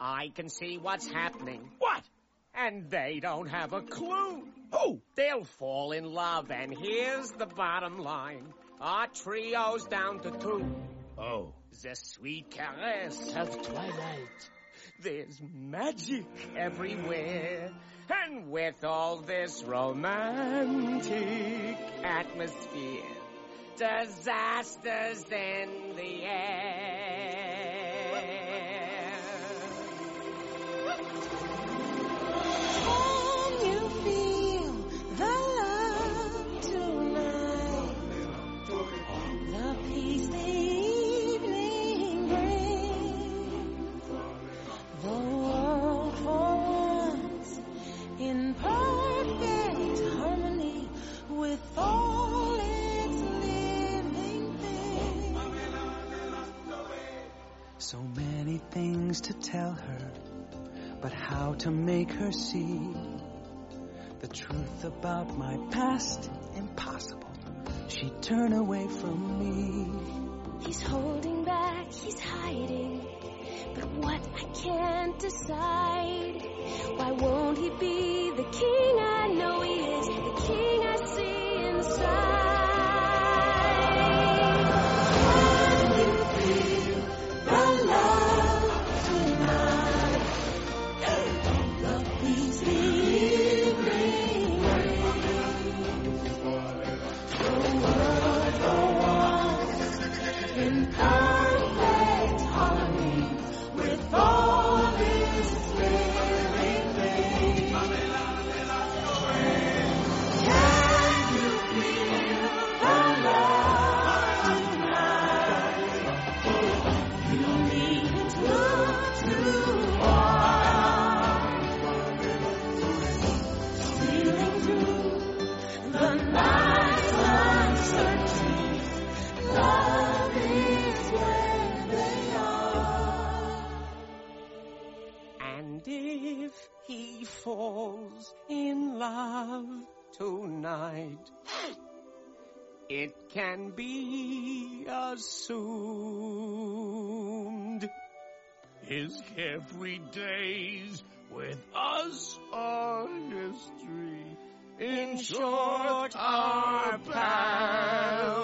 I can see what's happening. What? And they don't have a clue. Who? They'll fall in love, and here's the bottom line. Our trio's down to two. Oh. The sweet caress Of twilight. There's magic everywhere. And with all this romantic atmosphere, disasters in the air. So many things to tell her, but how to make her see the truth about my past? Impossible. She'd turn away from me. He's holding back, he's hiding. But what I can't decide. Why won't he be the king in if he falls in love tonight, it can be assumed. His carefree days with us are history. In short, our doomed.